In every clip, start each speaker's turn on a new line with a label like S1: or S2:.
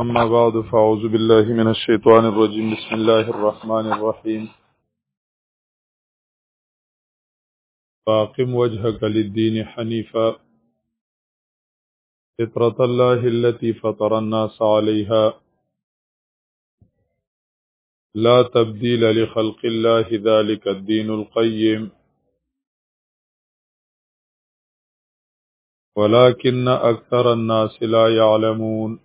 S1: أما بعد فأعوذ بالله من الشيطان الرجيم بسم الله الرحمن الرحيم فاقم وجهك للدين حنيفا فطرة الله التي فطر الناس عليها لا تبديل لخلق الله ذلك الدين القيم ولكن أكثر الناس لا يعلمون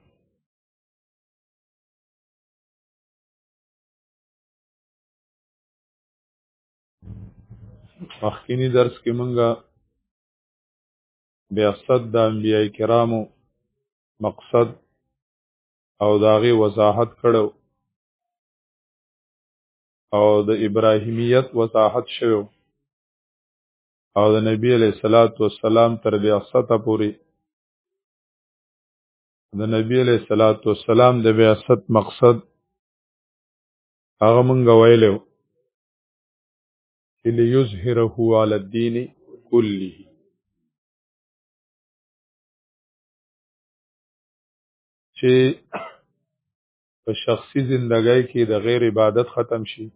S1: مخکینی درس کې مونږه بیاست د انبیاء کرامو مقصد او داغه وضاحت کړو او د ابراهیمیت وضاحت شوو او د نبی علیہ الصلات والسلام تر بیاست پوری د نبی علیہ الصلات والسلام د بیاست مقصد هغه مونږ ویلو چې ليظهره علی الدین کله چې په شخصي زندګۍ کې د غیر عبادت ختم شي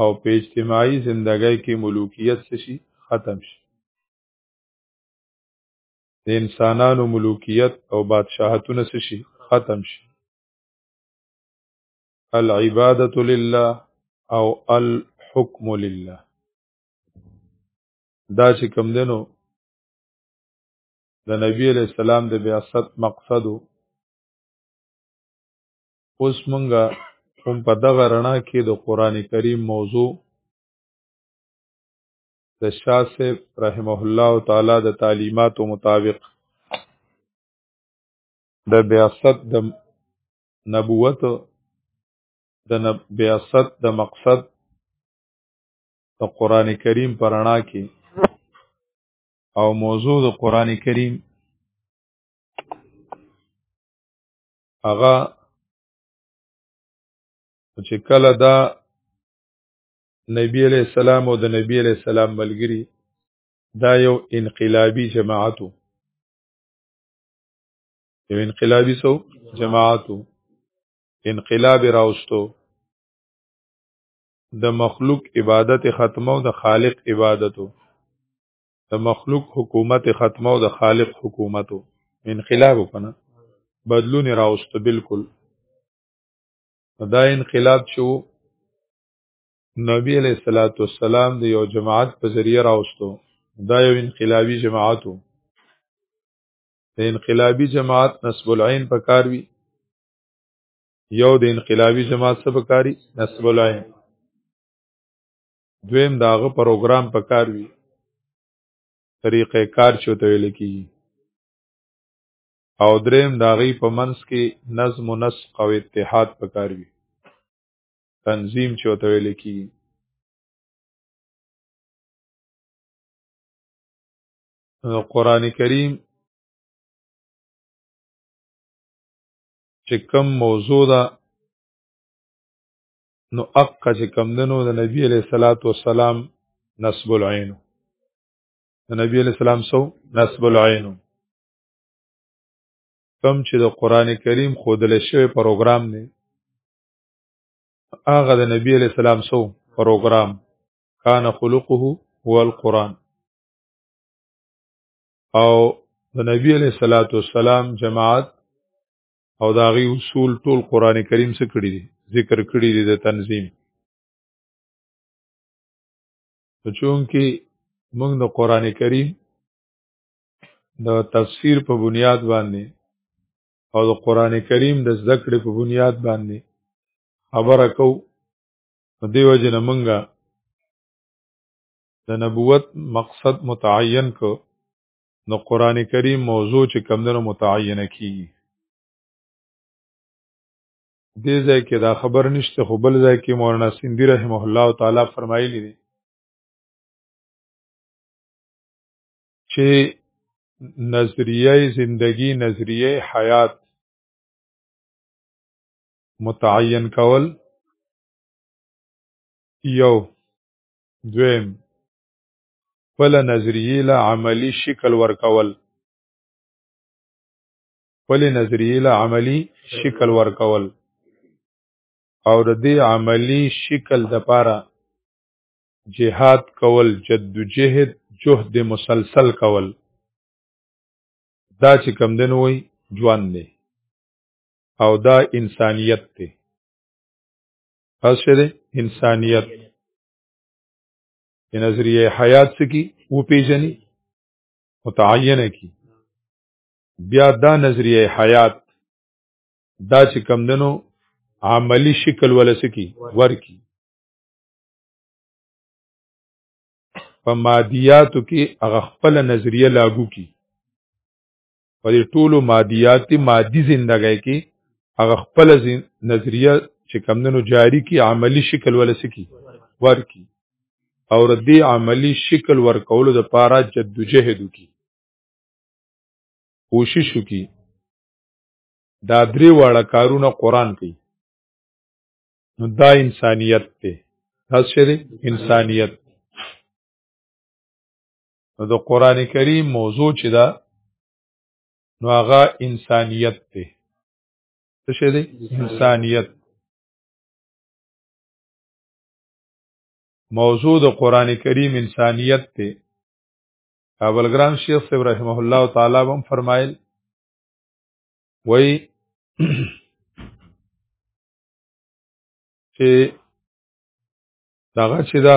S1: او په اجتماعي زندګۍ کې ملوکیت شي ختم شي د انسانانو ملوکیت او بادشاهتونه شي ختم شي العبادت لله او الحكم لله دا چې کم دنو د نبی علیہ السلام د بیاست مقصد اوس مونږه هم په دغه رڼا کې د قران کریم موضوع د شاه صاحب رحمه الله تعالی د تعلیماتو مطابق د بیاست د نبوت د بیاست د مقصد د قران کریم پر رڼا کې او موضوع د قران کریم هغه چې کله دا نبی علیہ السلام او د نبی علیہ السلام ملګری دا یو انقلابی جماعتو یو انقلابی سو جماعتو انقلاب راوستو د مخلوق عبادت ختمو د خالق عبادتو د مخلوق حکومت ختمه او د خالق حکومت انقلاب وکنه بدلون راوست بالکل دا انقلاب چې نبی علیہ الصلوۃ والسلام د یو جماعت په ذریعہ راوستو دا یو انقلابی جماعت وو د انقلابی جماعت نسب العين پکار وی یو د انقلابی جماعت څخه پکاري نسب العين دویم داغه پروګرام پکار وي طریقې کار چوته ویل کی او دریم داغي په منس کې نظم و نسق او اتحاد پکار وي تنظیم چوته ویل کی نو قران کریم چې کم موضوع ده نو اق چې کمدنو د نبی علیہ الصلات والسلام نسب العين د نبی علیہ السلام سو نسب العين کم چې د قران کریم خودل شوی پروګرام دی هغه د نبی علیہ السلام سو پروګرام کان خلقه هو القران او د نبی علیہ الصلات والسلام جماعت او دا غي اصول ټول قران کریم څخه کړی دي ذکر کړی دي د تنظیم چون کې موږ د قران کریم د تفسیر په بنیاد باندې او د قران کریم د زده کړې په بنیاد باندې خبره کو په دیو جن منګه د نبوت مقصد متعین کو نو قران کریم موضوع چې کمندونو متعینه کیږي دې ځای کې دا خبر نشته خو بل ځای کې مولانا سیندی رحمه الله تعالی فرمایلی دی چې نظریه زندگی نظریه حیات متعین کول یو دویم خپل نظریه له عملی شکل ورکول خپل نظریه له عملی شکل ورکول او د دې عملی شکل د پاره جهاد کول جدوجهد جهد مسلسل کول دا چې کم دن وای ژوند دی او دا انسانیت دی اصل انسانیت چې نظریه حیات سکی و پیژني متعینه کی بیا دا نظریه حیات دا چې کم دنو عملی شکل ولا سکی ورکی په مادیاتو کې هغه خپل نظریه لاگو کی په دې ټولو مادیاتي مادي زندګۍ کې هغه خپل نظریه چې کمندونو جاری کی عملی شکل ولسکی ورکی او ردی عملی شکل ورکولو د پاره جدوجهد کی کوشش کی دا درې واړه کارونه قران کوي نو دا انسانیت ته تاسو انسانیت نو د قران کریم موضوع چې دا نو هغه انسانیت دی څه شي دی انسانیت موضوع د قران کریم انسانیت دی کابل ګران شیخ صاحب رحمه الله تعالی هم فرمایل وای چې دغه چې دا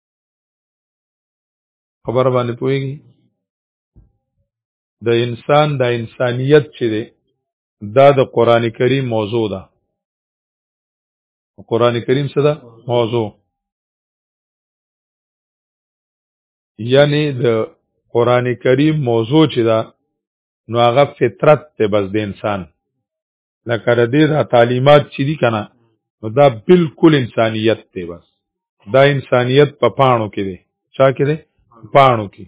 S1: خبر باندې پوهیږي د انسان د انسانیت چې دی دا د قران کریم موضوع ده قران کریم څه ده موضوع یعنی د قران کریم موضوع چې ده نو هغه فطرت ته بس د انسان لکه د دې دا تعلیمات چې دي کنه نو دا بالکل انسانیت دی بس دا انسانیت په پاڼو کې دی چا کې دی پاڼو کې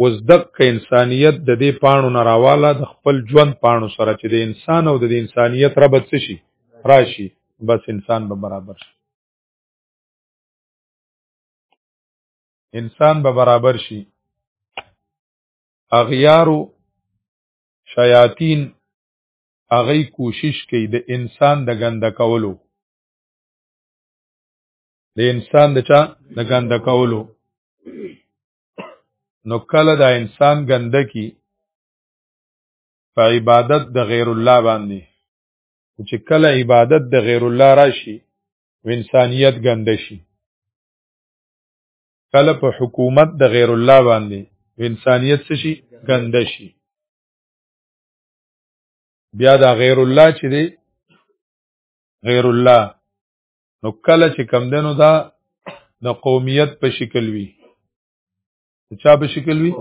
S1: اوس دک انسانیت د دې پاڼو نه راواله د خپل ژوند پاڼو سره چې د انسان او د انسانیت ربط څه شي راشي بس انسان به برابر شي انسان به برابر شي اغیارو شیاطین هغه کوشش کوي د انسان د ګنده کولو د انسان د چا د ګنده کولو نو کله دا انسان ګنده کی په عبادت د غیر الله باندې چې کله عبادت د غیر الله راشي و انسانیت ګنده شي کله په حکومت د غیر الله باندې انسانیت څه شي ګنده شي بیا دا غیر الله چې دی غیر الله نو کله چې کم دنو دا د قومیت په شکل وي چا په شکل وي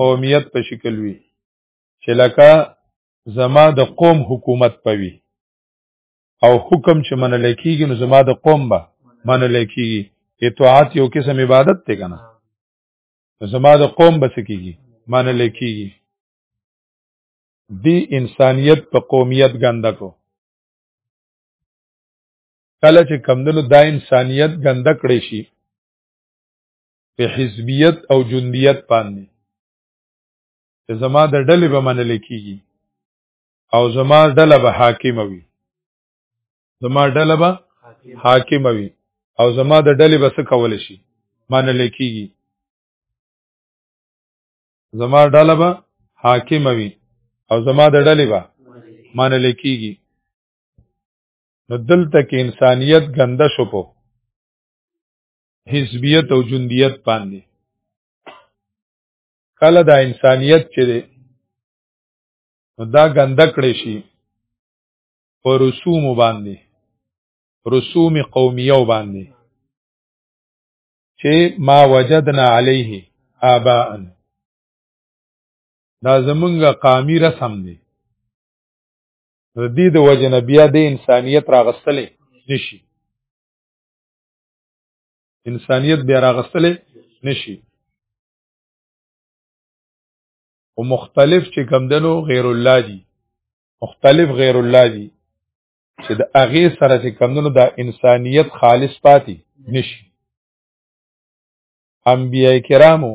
S1: قومیت په شکل وي چې لکه زما د قوم حکومت پوي او حکم چې منل کیږي نو زما د قوم به منل کیږي اطاعت یو قسم عبادت دی کنه زما د قوم به سکیږي منل کیږي دی انسانیت په قومیت ګنده کو کله چې کمدنو دا انسانیت ګنده کړی شي په حزبیت او جندیت باندې چې زما د ډلې به منل کیږي او زما ډله به حاکم وي زما ډله به حاکم وي او زما د ډلې به څه کول شي منل کیږي زما ډله به حاکم وي او زما د ډلې به منل کیږي نو دلته کې انسانیت ګنده شو په حزبیت او جندیت باندې کله دا انسانیت چې دی دا ګنده کړی شي په رسوم باندې رسوم قومیو باندې چې ما وجدنا علیه آباءن دا زمونږ قامی رسم دی د دې د وجه نه بیا د انسانیت راغستلې نشي انسانیت بیا راغستلې نشي او مختلف چې کم دنو غیر الله دي مختلف غیر الله دي چې د هغه سره چې کم دنو دا انسانیت خالص پاتې نشي انبیای کرامو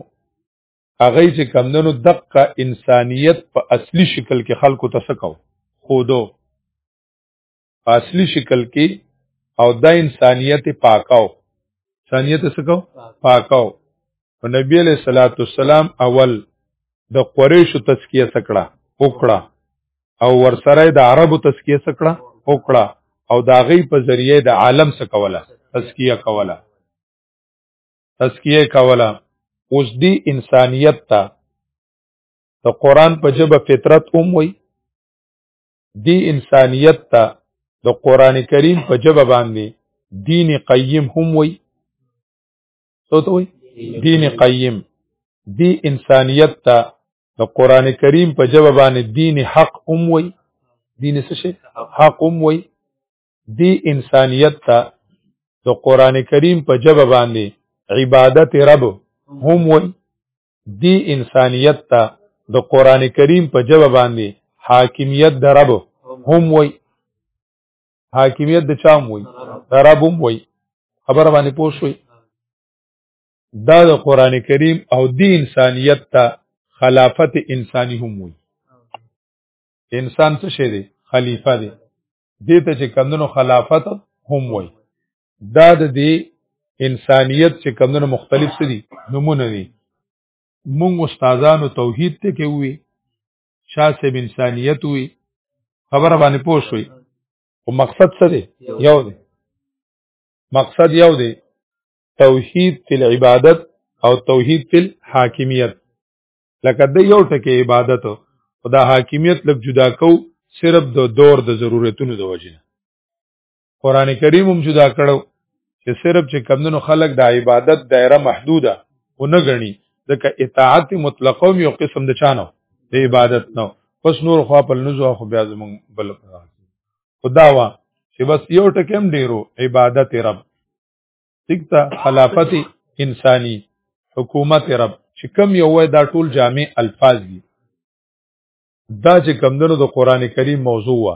S1: هغه چې کم دنو دقه انسانیت په اصلي شکل کې خلکو ته سکو خودو اصلي شکل کې او دا انسانیت پاکاو انسانیت سکو پاکاو او نبی علیہ الصلوۃ والسلام اول د قریشو تزکیه سکړه وکړه او ورسره د عربو تزکیه سکړه وکړه او دا غي په ذریعه د عالم سکوله تزکیه کوله تزکیه کوله اوس دی انسانیت ته د قران په جبه فطرت اوم وای دی انسانیت ته د قران کریم په جبه باندې دین قیم هم وای څه ته وای دین قیم دی انسانیت ته د قران کریم په جبه باندې دین حق هم وای دین څه شي حق هم وای دی انسانیت ته د قران کریم په جبه باندې عبادت رب هم وای دی انسانیت ته د قران کریم په جواب باندې حاکمیت د رب هم وای حاکمیت د چام وای د رب هم وای خبر باندې پوه شوي دا د قران کریم او دی انسانیت ته خلافت انسانی هم وای انسان څه شی دی خلیفہ دی دې ته چې کمندونو خلافت هم وای دا د دې انسانیت چې کمونه مختلف څه دي نمونه دي مونږ استادانو توحید ته کې وي شاسب انسانیت وي خبره باندې پوه شوي او مقصد څه دی یو دی مقصد یو دی توحید فی العبادت او توحید فی الحاکمیت لکه د یو ټکی عبادت او د حاکمیت لږ جدا کو صرف د دور د ضرورتونو د وجنه قران کریم هم جدا کړو چې صرف چې کمندونو خلق د عبادت دایره محدوده ونه غني ځکه اطاعت مطلقه هم یو قسم د چانو د عبادت نو پس نور خو په نزو خو بیا زمون بل خدا وا چې بس یو ټکم ډیرو عبادت رب ٹھیک تا خلافت انسانی حکومت رب چې کم یو وای دا ټول جامع الفاظ دي دا چې کمندونو د قران کریم موضوع وا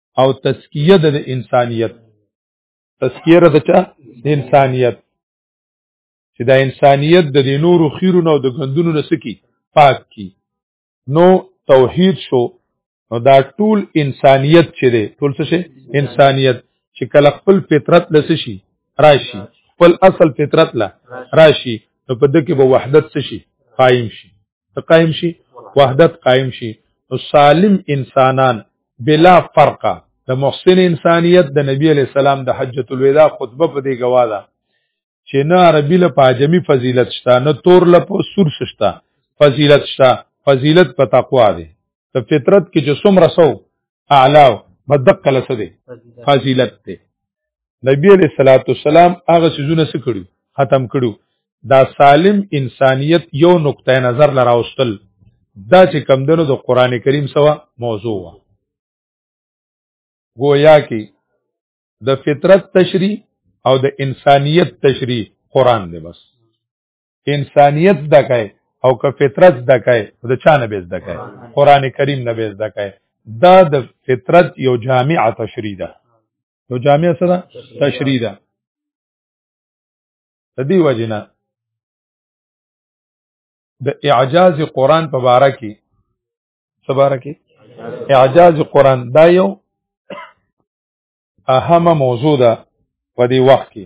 S1: او تزکیه د انسانیت تزکیه د چا د انسانیت چې دا انسانیت د نورو خیرونو او د غندونو نسکی پاک کی نو توحید شو نو دا ټول انسانیت چې دی ټول څه شي انسانیت چې کله خپل فطرت لس شي راشي خپل اصل فطرت لا راشي نو په دې کې به وحدت څه شي قائم شي قائم شي وحدت قائم شي نو سالم انسانان بلا فرقه د محسن انسانیت د نبی علی السلام د حجۃ الوداع خطبه په دې گواه ده چې نه عربي له پاجمی فضیلت شته نه تور له په سور شته فضیلت شته فضیلت په تقوا دی د فطرت کې چې څومره سو اعلی بدقه لسه دی فضیلت دی نبی علیہ الصلوۃ والسلام هغه سيزونه سکړو ختم کړو دا سالم انسانیت یو نقطه نظر لراوستل دا چې کم دنو د قران کریم سوا موضوع وا گویا کې د فطرت تشریح او د انسانیت تشریح قران دی بس انسانیت دکای او که فطرت دکای د چا نه بیز دکای قران کریم نه بیز دکای دا د فطرت یو جامع تشریح ده نو جامع سره تشریح ده د دې وجنه د اعجاز قران په باره کې سباره کې اعجاز قران دا یو اهمه موضوع ده په دې وخت کې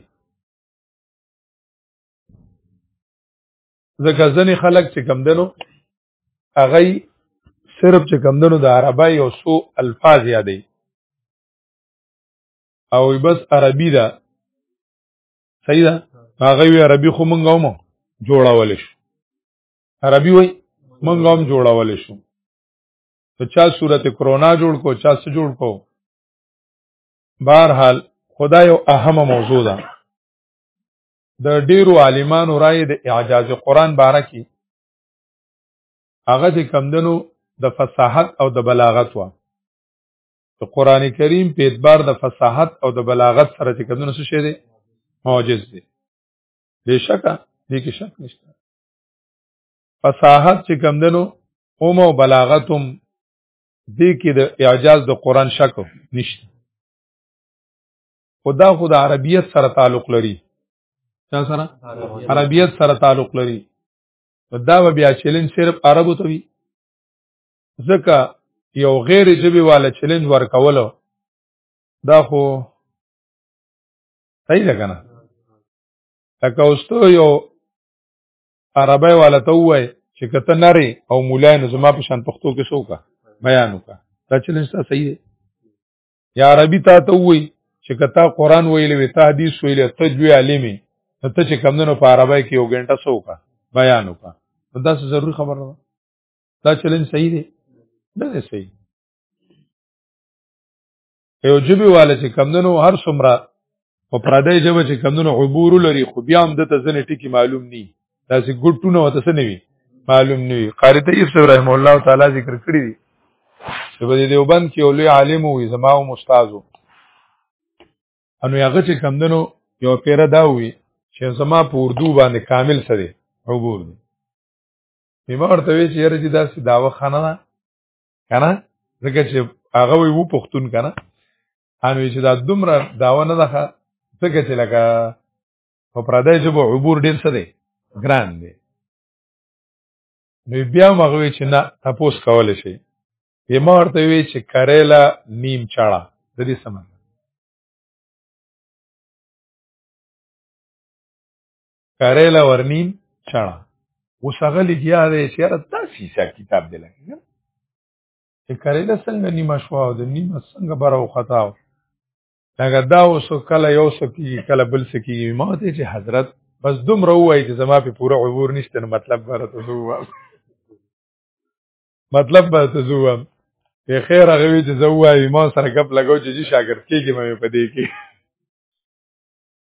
S1: ځکه ځنې خلک چې کم دنو هغه صرف چې کم دنو د عربی او سو الفاظ یادې او بس عربي ده صحیح ده هغه وی عربي خو مونږ هم جوړاول شو عربي وای مونږ هم جوړاول شو په چا صورت کرونا جوړ کو چا څه جوړ کو بهر حال خدا یو اهمه موضوع ده د ډیرو عالمانو رائے د اعجاز قرآن باره کې هغه چې کمدنو د فصاحت او د بلاغت و د قران کریم په اعتبار د فصاحت او د بلاغت سره چې کمونه څه شه دي معجز دي بشکا دې کې شک نشته فصاحت چې کمندنو اومه او بلاغتم دې کې د اعجاز د قران شک نشته خدا خدا عربیت سره تعلق لري چا سره عربیت سره تعلق لري دا بیا چیلنج صرف عربو ته وي ځکه یو غیر جبی والا چیلنج ورکولو دا خو صحیح ده کنه لکه اوستو یو عربی والا ته وای چې کته نری او مولای نو زما په شان پښتو کې شوکا بیان وکا دا چیلنج تا صحیح دی یا عربی تا ته وای چې کته قران ویلې وی ته حدیث ویلې ته جوی عالمي ته چې کمندونو په عربی کې یو غنټه شوکا بیان وکا دا څه ضروری خبره ده دا چلن صحیح دی نه دی صحیح یو جبی والا چې کمدنو هر څومره په پردای جبه چې کمدنو عبور لري خو بیا هم د تزنې ټکی معلوم ني داسې ګټونه وته څه نوي معلوم نوي قاری طیب صاحب رحم الله تعالی ذکر کړی دی چې په دې دیوبند کې اولي عالم وي زما او استادو انو هغه چې کمدنو یو پیره دا وي چې زما په اردو باندې کامل سره عبور دی نیمه ورته وی چې یاره چې داسې داوه خانه ده که نه ځکه چې هغه وی وو پښتون که نه ان وی چې دا دومره داوه نه ده ځکه چې لکه په پردی ژبه عبور ډېر څه دی ګران دی نو بیا هم هغه وی چې نه تپوس کولی شي یما ورته وی چې کریلا نیم چاړه د دې سمه کریلا ورنیم چاړه اوس هغه لګیا دی چې یاره داسې حساب کتاب دی لګي چې کریلا څنګه نیمه شوه او د نیمه څنګه بره وخته وه لکه دا اوس کله یو څه کېږي کله بل څه کېږي ما ته چې حضرت بس دومره ووایي چې زما پې پوره عبور نشته نو مطلب به راته زه ووایم مطلب به راته زه ووایم که خیر هغه وي چې زه ووایم ما سره ګپ لګو چې جي شاګرد کېږي مې په دې کې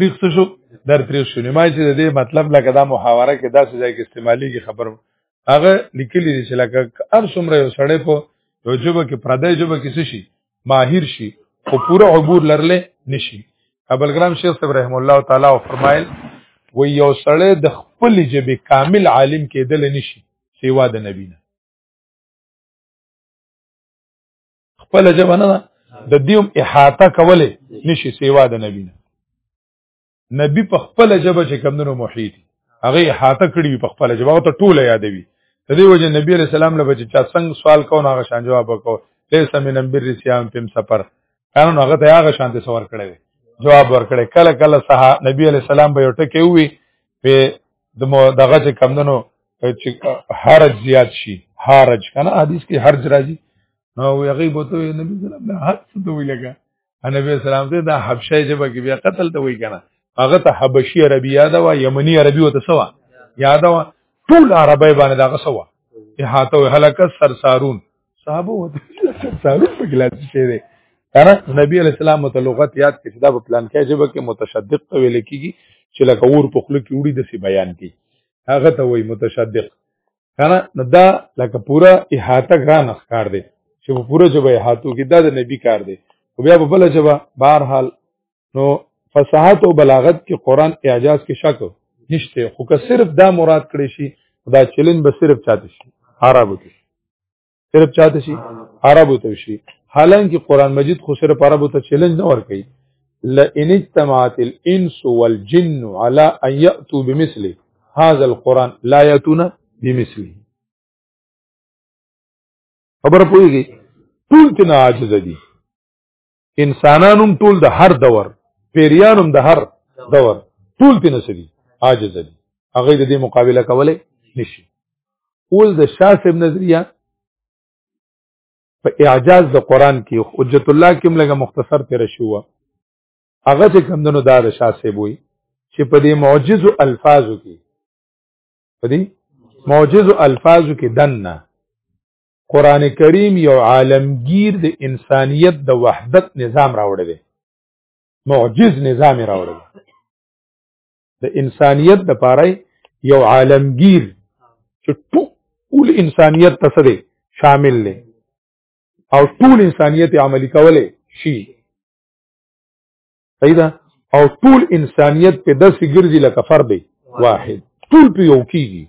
S1: تریخ څه شو در تریخ شو ما چې د دې مطلب لکه دا محاوره کې داسې ځای کې استعمالي کې خبر هغه لیکلي دي چې لکه هر څومره یو سړی په یو جبه کې پردی جبه کې څه شي ماهر شي خو پوره عبور لرلې نشي ابلګرام شیخ صاحب رحم الله تعالی او فرمایل و یو سړی د خپل جبه کامل عالم کېدل نشي سیوا د نبی نه خپل جبه نه د دیوم احاطه کوله نشي سیوا د نبی نه نبی په خپل جبه چې کمندونو محیط هغه احاطه کړی په خپل جبه او ته ټوله یادوي د دې وجه نبی علیہ السلام له بچی چا څنګه سوال کو نه هغه شان جواب وکاو لیس من امبر سیام پم سفر کانو هغه ته هغه شان ته سوال کړی جواب ورکړي کله کله صح نبی علی السلام به یو ټکی وی په د دغه چې کمندنو چې حرج زیات شي حرج کنه حدیث کې حرج راځي نو هغه بوته نبی صلی الله علیه وسلم حد څه دوی لګا نبی اسلام ته دا حبشه جبه کې بیا قتل ته وای کنه هغه ته حبشي عربي یاد وا یمني عربي وته سوا یاد وا ټول عربی باندې دا سوا احاطه هلکه سرسارون صحابه و تعلق په ګلاس شي دی کنه نبی علی السلام ته لغت یاد کړي دا په پلان کې جبه کې متشدق ته ویل کیږي چې لکه اور په خله کې وړي د سی بیان کی هغه ته وایي متشدق کنه نو دا لکه پورا احاطه ګران ښکار دی چې په پورا جبه احاطو کې دا د نبی کار دی او بیا په بل جبه بهر حال نو فصاحت او بلاغت کې قران اعجاز کې شک نشته خو که صرف دا مراد کړی شي دا چیلنج به صرف چاته شي عربو ته صرف چاته شي عربو ته شي حالانکه قران مجید خو صرف عربو ته چیلنج نه ور کوي لئن اجتمعت الانس والجن على ان ياتوا بمثله هذا القران لا ياتون بمثله خبر پويږي ټول تنا عاجز دي انسانانو ټول د هر دور پیریانو د هر دور ټول په نسبی عاجز دي هغه د دې مقابله کولای نشي اول د شاسب نظریه په اعجاز د قران کې حجت الله کې لګه مختصر تیر شو هغه چې کمندونو دا د شاسب وي چې په دې معجز الفاظو کې په دې معجز الفاظو کې دنه قران کریم یو عالمگیر د انسانیت د وحدت نظام راوړی دی معجز نظام راوړی د انسانیت د پاره یو عالمگیر چې ټول انسانیت ته سره شامل دی او ټول انسانیت عملی کوله شي پیدا او ټول انسانیت په داسې ګرځي لکه فرد واحد ټول په یو کیږي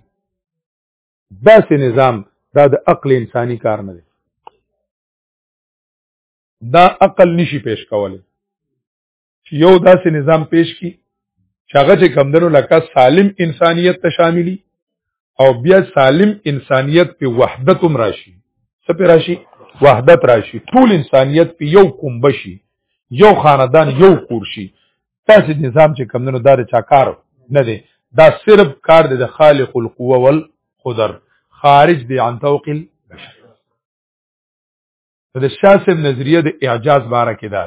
S1: داسې نظام دا د عقل انساني کار نه دی دا عقل نشي پیش کولی چې یو داسې نظام پیش کی چې هغه چې کمدنو لکه سالم انسانیت ته شاملی او بیا سالم انسانیت په وحدت هم راشي څه په راشي وحدت راشي ټول انسانیت په یو کومبه شي یو خاندان یو کور شي تاسو نظام چې کمندونو دار چا کار نه دی دا صرف کار دی د خالق القوه والقدر خارج دی عن توق البشر د شاسب نظریه د اعجاز باره کې دا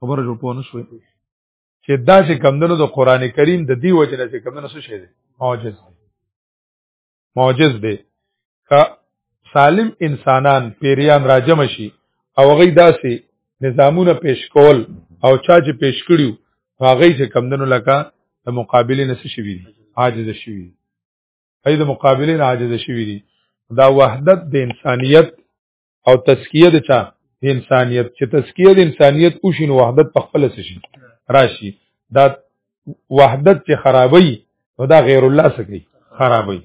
S1: خبره جوړ پونه شوې چې دا چې کمندونو د قران کریم د دی وجه نه چې کمندونو څه شي دی معجز دی معجز دی که سالم انسانان پیریان راجم شي او غي داسې نظامونه پیش کول او چا چې پیش کړیو هغه چې کمندونو لکه د مقابله نس شي وي عاجز شي وي اې د مقابله نه عاجز شي وي دا وحدت د انسانیت او تزکیه د چا د انسانیت چې تزکیه د انسانیت وشي نو وحدت په خپل څه شي راشي دا وحدت چې خرابوي نو دا غیر الله څه کوي خرابوي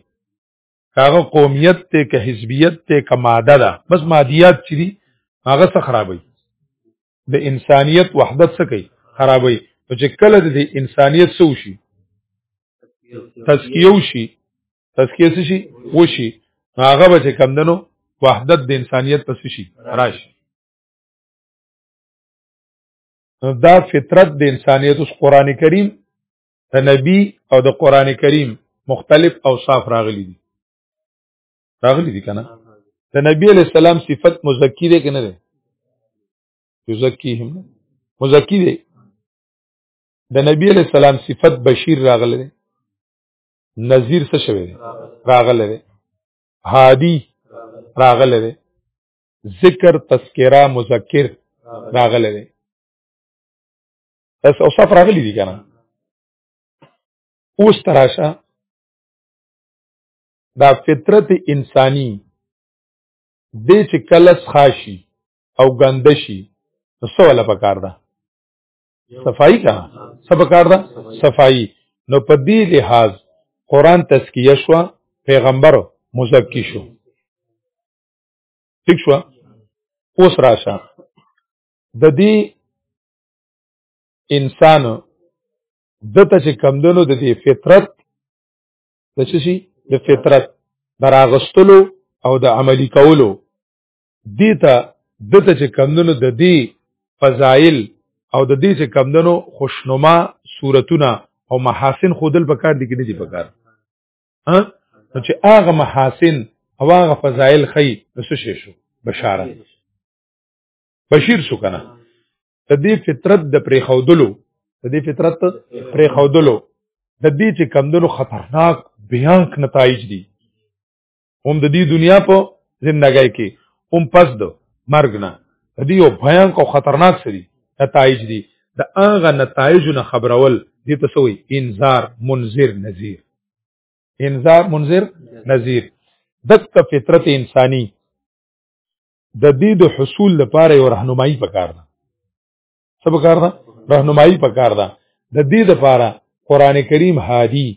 S1: هغه قومیت ته که حزبیت ته که ماده ده بس مادیات چې دي هغه څه خرابوي د انسانیت وحدت څه کوي خرابوي نو چې کله د انسانیت څه وشي تزکیه وشي تزکیه څه شي وشي هغه به چې کم دنو وحدت د انسانیت پس شي راشي دا فطرت د انسانیت اوس قران کریم د نبی او د قران کریم مختلف اوصاف راغلي دي راغلي دي کنه د نبی علی السلام صفت مزکی دی کنه دی یزکیهم مزکی دی د نبی علی السلام صفت بشیر راغله دی نذیر څه شوی دی راغله دی هادی راغله دی ذکر تذکرہ مذکر راغله دی اس اوصاف راغلی دي کنه اوس تراشه دا فطرت انسانی د چې کلس خاشي او ګندشي نو څه ولا پکار ده صفائی کا سب کار دا صفائی نو په دې لحاظ قران تزکیه شو پیغمبر مزکی شو ٹھیک شو اوس راشه د دې انسان دته چې کمدنو د دې فطرت د شي د فطرت دراغستلو او د عملی کولو دیتا دته چې کمندونو د دې فضایل او د دې چې کمندونو خوشنما صورتونه او محاسن خودل پکار دي کې نه دي پکار ها نو چې هغه محاسن او هغه فضایل خي نو څه شي شو بشارت بشیر شو کنه د دې فطرت د پرې خودلو د دې فطرت پرې خودلو د دې چې کمندونو خطرناک بیانک نتایج دي هم د دې دنیا په زندګۍ کې هم پس د مرګ نه دې یو بھیانک او خطرناک سری نتایج دي د هغه نتایج نه خبرول دې ته سوې انذار منذر نذیر انذار منذر نذیر دک فطرت انسانی د دې د حصول لپاره یو راهنمایي پکار ده څه په کار ده راهنمایي په کار ده د دې لپاره قران کریم هادي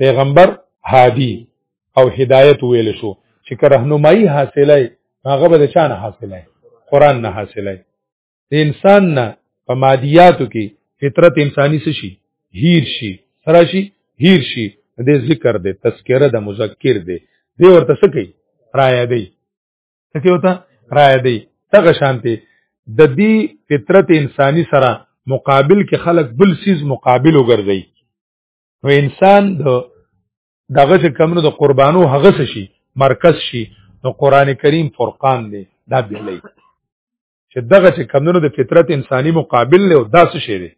S1: پیغمبر هادي او هدایت ویل شو چې که راهنمایي حاصله هغه به چا نه حاصله قران نه حاصله د انسان نه په مادیاتو کې فطرت انساني څه شي هیر شي سره شي هیر شي د ذکر د تذکره د مذکر دی دی ورته څه کوي رایا دی څه وته رائے دی دغه شانته د دې فطرت انساني سره مقابل کې خلق بل سیز مقابل وګرځي نو انسان د دغه چې کمنو د قربانو هغه شي مرکز شي نو قران کریم فرقان دی دا به لای چې دغه چې کمونو د فطرت انساني مقابل له داس شي دی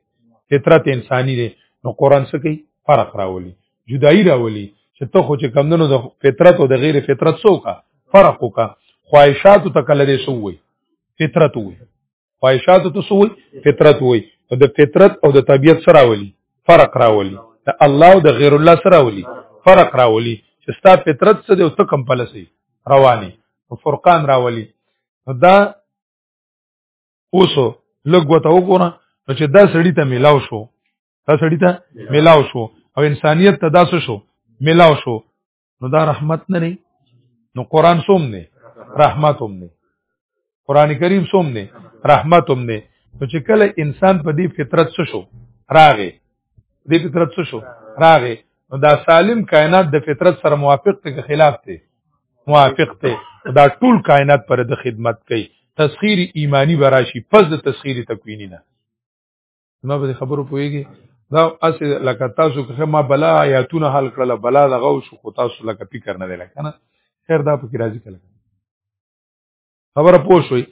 S1: فطرت انساني دی نو قران څه کوي فرق راولي جدائی راولي چې ته خو چې کمونو د فطرت او د غیر فطرت څوکا فرق وکا خواهشات ته کله دې سووي فطرت وي خواهشات ته سووي فطرت وي او د فطرت او د طبیعت سره راولي فرق راولي د الله او د غیر الله سره راولي فرق راولي چې ستا فطرت څه دی او ته کوم پلسي رواني او فرقان راولي دا اوسو لګوته وګوره چې دا سړی ته ملاو شو دا سړی ته ملاو شو او انسانیت ته داسو شو ملاو شو نو دا رحمت نه نه نو قران سوم نه رحمت هم نه قران کریم سوم نه رحمت هم نه نو چې کله انسان په دې فطرت څه شو راغې دې فطرت څه شو راغې نو دا سالم کائنات د فطرت سره موافق ته که خلاف ته موافق ته دا ټول کائنات پر د خدمت کوي تسخير ایمانی براشي پس د تسخير تکوینی نه ما به خبرو پويږي دا اس لکه تاسو که ما بلا آیاتونه حل کړل بلا دغه شو خو تاسو لکه فکر نه دی لکه نه خیر دا پکې راځي کله خبره پوه شوي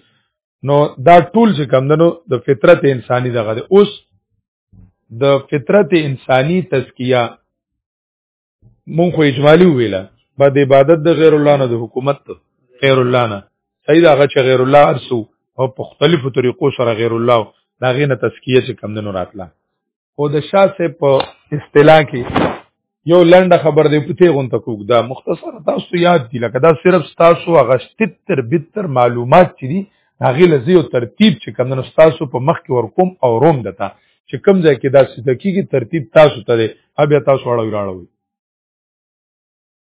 S1: نو دا ټول چې کم دنو د فطرت انساني دغه دی اوس د فطرت انساني تزکیه مونږ خو اجمالی ویلا بعد عبادت د غیر الله نه د حکومت غیر الله نه صحیح دا چې غیر الله ارسو او په مختلفو طریقو سره غیر الله دا غینه تزکیه چې کم دنو راتله او د شاسه په اصطلاح کې یو لنډه خبر دی پته غون ته کوک دا مختصر تاسو یاد دی لکه دا صرف تاسو غشتت تر بتر معلومات چي دي هغه لزی او ترتیب چې کوم نو تاسو په مخ کې ورکوم او روم دتا چې کوم ځای کې دا سدکی کې ترتیب تاسو ته دی بیا تاسو اړه وراړوي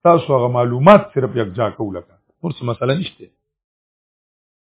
S1: تاسو هغه معلومات صرف یکجا کوو لکه ورڅ مسله نشته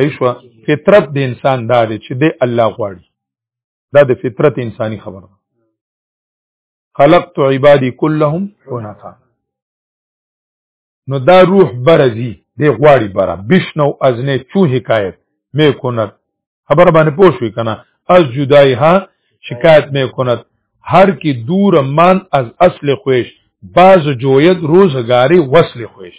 S1: ایشو فطرت د انسان دا دی چې د الله غواړي دا د فطرت انساني خبره ده خلقت عبادي كلهم حنفاء نو دا روح برزي دی غواړي برا بشنو ازنه چو حکایت مې کونت خبر باندې پوښوي کنه از جدای ها شکایت مې کونت هر کی دور من از اصل خویش باز جوید روزگاری وصل خویش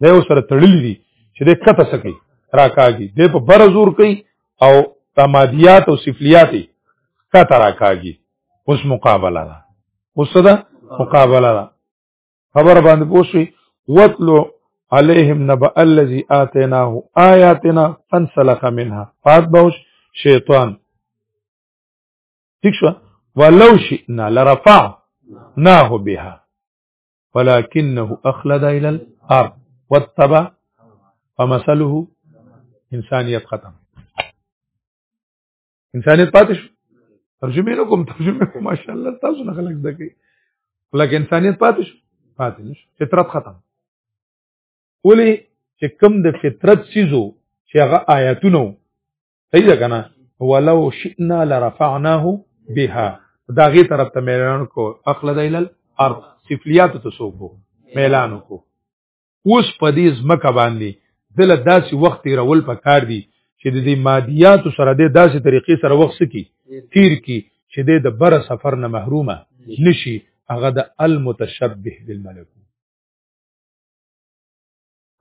S1: دا یو سره تړلې دي چې د کته سکی راکاږي د په بر زور کوي او تمادیات او سفلیات کته راکاږي اوس مقابله ده اوس ده مقابله ده خبر باندې پوښي وتلو عليهم نبأ الذي آتيناه آياتنا فانسلخ منها فاتبوش شیطان ٹھیک شو ولو شئنا لرفع ناه بها ولكنه اخلد الى الارض واتبع فمثله انسانیت ختم انسانیت پاتې شو ترجمه نه کوم ترجمه کوم ماشاءالله تاسو نه خلک دکی لکه انسانیت پاتې شو پاتې نشو فطرت ختم ولی چې کم د فطرت سيزو چې هغه آیاتونه صحیح ده کنه ولو شئنا لرفعناه بها دا غي طرف ته ميلان کو اخل د الال ارض سفليات ته سوبو ميلان کو اوس په دې زمکه باندې دله داسې وخت رول پکار دي چې د دې مادیات سره د داسې طریقې سره وخت سکی تیر کی چې د بر سفر نه محرومه نشي هغه د المتشبه بالملکوت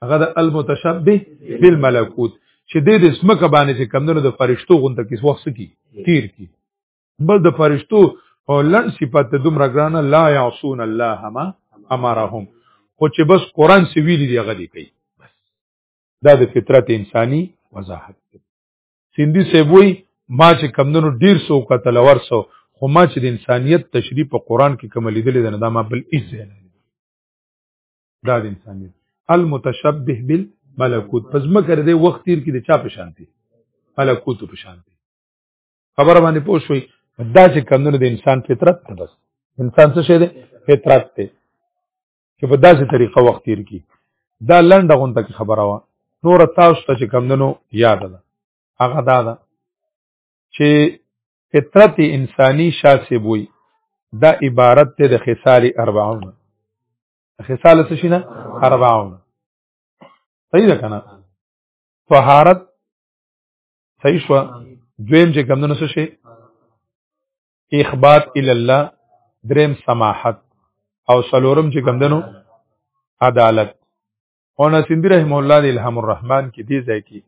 S1: هغه د المتشبه بالملکوت چې د دې سمکه باندې چې کمندونو د فرشتو غونډه کې وخت کی تیر کی بل د فرشتو او لن صفات دومره ګرانه لا یعصون الله ما امرهم خو چې بس قران سی ویل دی هغه دی کوي بس دا د فطرت انساني وضاحت دی سیندی سیبوی ما چې کمندونو ډیر سو قتل ورسو خو ما چې د انسانیت تشریح په قران کې کوم لیدل نه دا ما بل ایز نه دا د انسانیت المتشبه بالملکوت پس مکر دې وخت تیر کې د چا په شانتي ملکوت په شانتي خبره باندې پوه شوي دا چې کمونه د انسان فطرت ته بس انسان څه شه ده فطرت ته چې په داسې طریقه وخت تیر کی دا لنډه غونډه کې خبره وا نور تاسو ته چې کمندنو یاد ده هغه دا ده چې فطرت انساني شاسب وي دا عبارت ته د خساری 40 خصال څه شي نه اربعون صحیح ده کنه طهارت صحیح شو دویم چې کمونه څه شي اخبات ال الله دریم سماحت او سلورم چې کمدنو عدالت او نسندی رحم الله دی الهام الرحمن کې دی ځای کې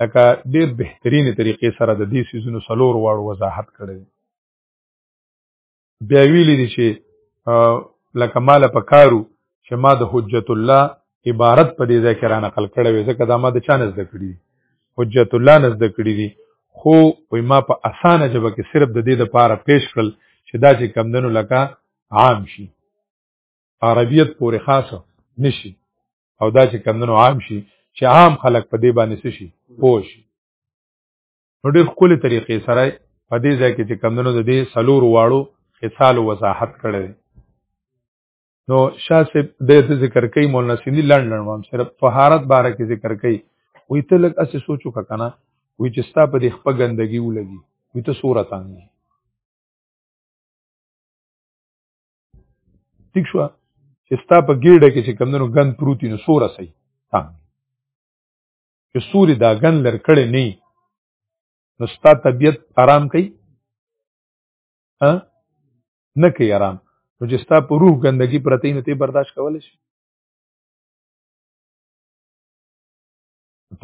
S1: لکه ډېر بهترینې طریقې سره د دې سيزونو سلور واړو وضاحت کړی بیا ویلي دي چې لکه مال په کارو چې ما د حجت الله عبارت په دې ځای کې را نقل کړی وي ځکه دا ما د چا نه زده کړي حجت الله نه زده کړي دي خو وای ما په اسانه جبه کې صرف د دې د پاره پیش کړل چې دا چې کمدنو لکه عام شي عربیت پورې خاصه نشي او دا چې کمدنو عام شي چې عام خلک په دې باندې شي پوه شي نو ډېر خپل طریقې سره په دې ځای کې چې کمندونو د دې سلور واړو خصال وضاحت کړي نو شاسب د ذکر کوي مولانا سیندی لړن لړن وام صرف طهارت باره کې ذکر کوي وې ته لږ اسې سوچو کا کنه وې چې ستا په دې خپل ګندګي ولګي وې ته صورت انګي ٹھیک شو چې ستا په ګیډه کې چې کمندونو ګند پروتي نو سوره سي تام چې سوري دا غن لر کړي نه نو ستا طبیعت آرام کوي ها نه کوي آرام نو چې ستا په روح ګندګي پرته نه ته برداشت کول شي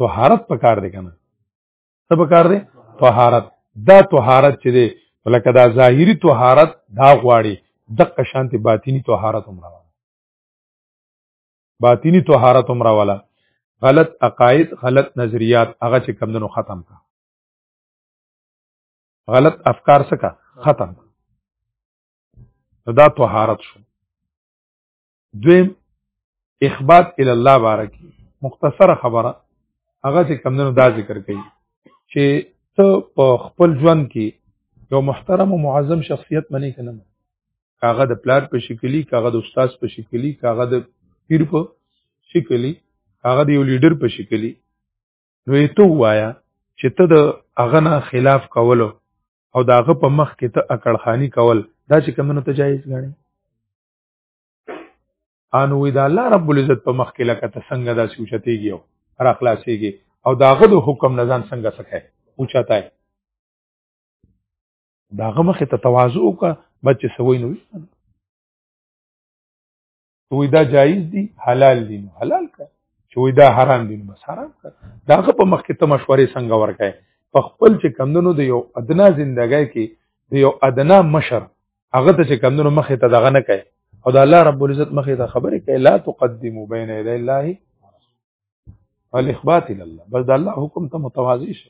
S1: طهارت پکار دی کنه څه پکار دی طهارت دا طهارت چې دی ولکه دا ظاهری طهارت دا غواړي دغه شانتي باطینی طهارت هم راوړي باطینی طهارت هم راولا غلط عقاید غلط نظریات هغه چې کم دنو ختم کا غلط افکار سکا ختم کا دا طهارت شو دویم اخبات ال الله بارکی مختصر خبره هغه چې کم دنو دا ذکر کړي چې ته په خپل ژوند کې یو محترم او معظم شخصیت منی کنه کاغه د پلار په شکلی کاغه د استاد په شکلی کاغه د پیر په شکلی کاغه د یو لیډر په شکلی نو یې ته وایا چې ته د هغه نه خلاف کولو او د هغه په مخ کې ته اکړخانی کول دا چې کمنو ته جایز غاڼي ان وې دا الله رب العزت په مخ کې لکه ته څنګه دا سوچتېږي او را خلاصېږي او داغه د حکم نزان څنګه سکه اوچتای دا غمه خې ته تواضع وکړه بچ سوي نو وي دا جایز دي حلال دي نو حلال کا چې وي دا حرام دي بس حرام کا دا غ په مخ کې ته مشورې څنګه ورکای په خپل چې کمندونو د یو ادنا زندګۍ کې د یو ادنا مشر هغه ته چې کمندونو مخې ته دغه نه کوي او د الله رب العزت مخې ته خبرې کوي لا تقدمو بین یدی الله والاخبات الى الله بس د الله حکم ته متواضع شي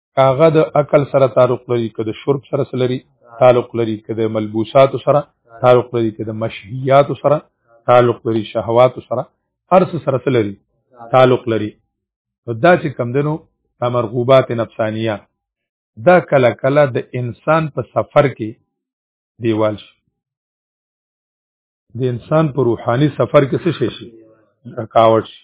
S1: کاغه د عقل سره تعلق لري که د شرب سره لري تعلق لري که د ملبوسات سره تعلق لري که د مشهيات سره تعلق لري شهوات سره ارس سره لري تعلق لري دا چې کم دنو مرغوبات نفسانیه دا کله کله د انسان په سفر کې دیوال شي د انسان په روحاني سفر کې څه شي شي رکاوټ شي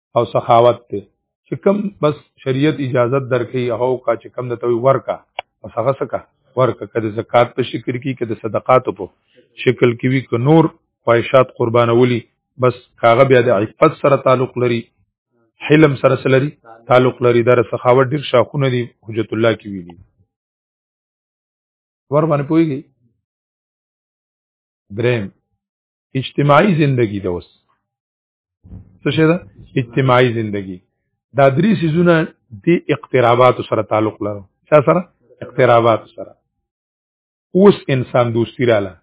S1: او سخاوت ته چې کم بس شریعت اجازه درکې هغه کا چې کم د توي ورکا او هغه سکا ورکا کده زکات په شکل کې کده صدقات په شکل کې وی ک نور خواهشات قربانولي بس کاغه بیا د عفت سره تعلق لري حلم سره سره لري تعلق لري در سخاوت ډیر شاخونه دي حجت الله کې ویلي ور باندې پويږي دریم اجتماعي زندگی د اوس څه شه ده اجتماعي زندگی دا درې سيزونه د اقترابات سره تعلق لري چا سره اقترابات سره اوس انسان دوستی رااله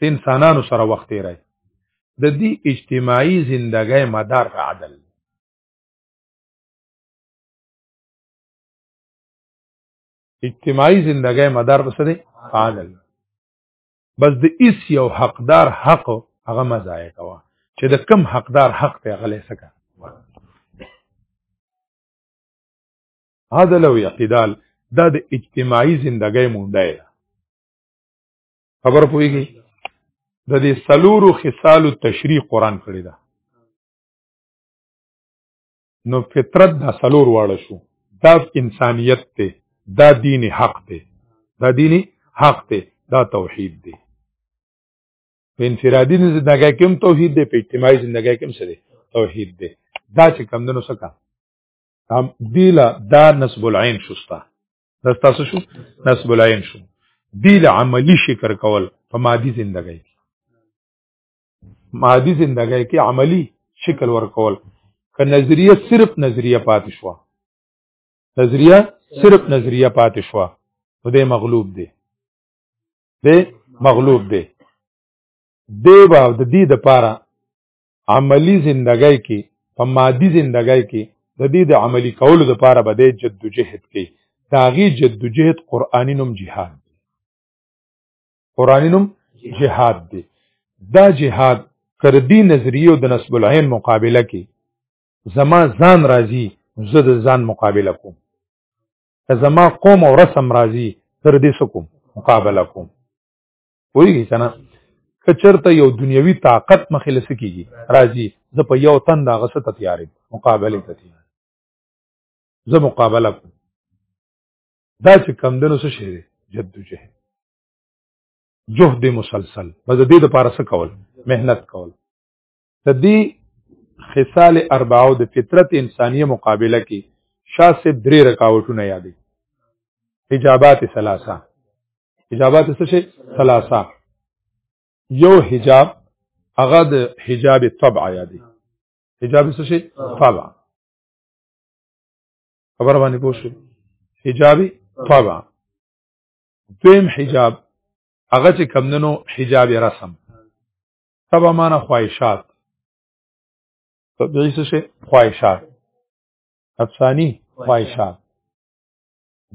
S1: د انسانانو سره وخت تیرای د دې اجتماعي زندګۍ مدار په عدل اجتماعي زندګۍ مدار په څه دی عدل بس د ایس یو حقدار حق هغه مزایه کوا چې د کم حقدار حق ته غلې سکه عدل او اعتدال دا د اجتماعي زندګۍ مونډه ده خبر پوهیږي د دې سلورو خصال تشریح قران کړی دا نو فطرت دا سلور واړه شو دا انسانیت ته دا دین حق ته دا دین حق ته دا توحید دی په انفرادي زندګۍ کې هم توحید دی په اجتماعي زندګۍ کې هم سره توحید دی دا چې کم دنو سکا هم دیلا دا نسب العين شوستا دا تاسو شو نسب العين شو دیلا عملی شکر کول په مادي زندګۍ مادي زندګۍ کې عملی شکل ورکول که نظریه صرف نظریه پاتې شو نظریه صرف نظریه پاتې شو نو دی مغلوب دی دی مغلوب دی دی به د دې د پاره عملی زندګۍ کې په مادي زندګۍ کې د دې د عملی کولو د پاره به دی جدوجهد کوي داغي جدوجهد قرآنی نوم جهاد قرآنی نوم جهاد دی دا جهاد کردی نظریه او د نسب العين مقابله کې زما ځان راضي زه د ځان مقابله کوم که زما قوم او رسم راضي تر دې سکوم مقابله کوم وایي کنه که چرته یو دنیوي طاقت مخې لس کیږي راضي زه په یو تن دا غسه ته تیارې مقابله ته تیارې زه مقابله کوم دا چې کم دنو څه شي جد جهد جهد مسلسل بس دې د پاره څه کول مهنت کول د دې خصال اربعو د فطرت انساني مقابله کې شاسب درې رکاوټونه یادې حجابات ثلاثه حجابات څه شي ثلاثه یو حجاب هغه د حجاب طبع یادې حجاب څه شي طبع خبر باندې پوه شو حجاب طبع دویم حجاب هغه چې کمندنو حجاب رسم طبع معنا خواهشات طبيعي څه شي خواهشات افسانی خواهشات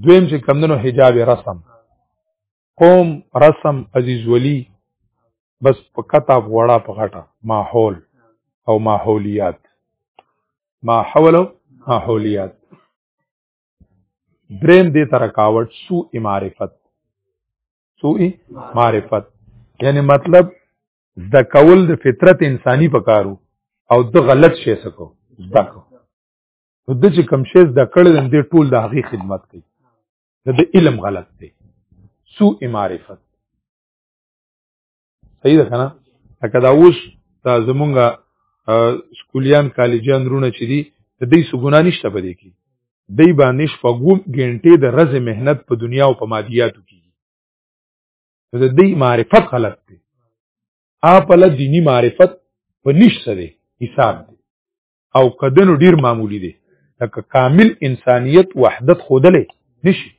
S1: دویم چې کمندنو حجاب رسم قوم رسم عزیز ولی بس په کتاب وړه په غټه ماحول او ماحولیات ماحول او ماحولیات دریم دې ترکاوټ سو معرفت سو معرفت یعنی مطلب د کول د فطرت انساني پکارو او د غلط شې سکو زده کو نو د چې کم شې زده کړل دې ټول د هغه خدمت کوي د علم غلط دی سوء معرفت صحیح ده کنه لکه دا اوس دا زمونږه سکولیان کالجان رونه چې دي د دې سګونا نشته بده کی دی باندې شپږم غنټه د رز مهنت په دنیا او په مادیاتو کې د دې معرفت غلط دی اپل دینی معرفت په نشته دی حساب دی او کدنو ډیر معمولی دی لکه کامل انسانیت وحدت خودلې نشي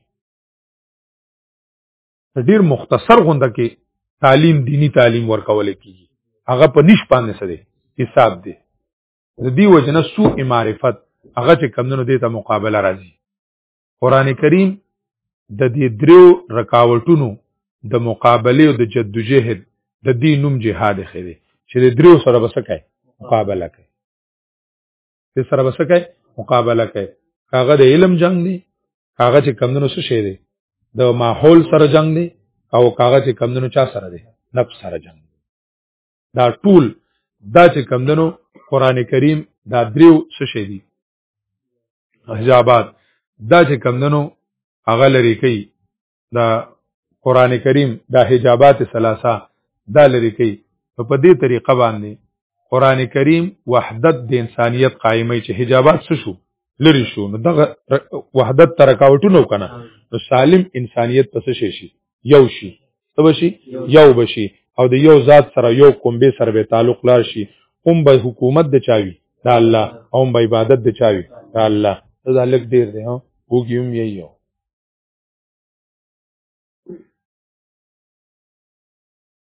S1: ډیر مختصر غونډه کې تعلیم دینی تعلیم ورکول کیږي هغه په نش باندې سره حساب دی د دې وجنه سوء معرفت هغه چې کمونو دې ته مقابله راځي قران کریم د دې دریو رکاوټونو د مقابله او د جدوجهد د دې نوم جهاد خېده چې د دریو سره بسکای مقابله کوي د سره بسکای مقابله کوي کاغه د علم جنگ دی کاغه چې کمونو سره شه دی د ماحول سره جنگ دی او کاغه چې کمونو چا سره دی نفس سره جنگ دی دا ټول دا چې کمونو قران کریم دا دریو سره شه دی حجابات دا چې کمندنو هغه لري کوي دا قران کریم دا حجابات ثلاثه دا لري کوي په دې طریقه باندې قران کریم وحدت د انسانیت قائمه چې حجابات څه شو لري شو نو دغه وحدت ترکاوټونو کنه نو سالم انسانیت پس شي شي یو شي څه بشي یو بشي او د یو ذات سره یو کوم به سره به تعلق لار شي هم به حکومت د چاوي د الله او به عبادت د چاوي د الله دا لګ ډیر دی ها وګیوم یې یو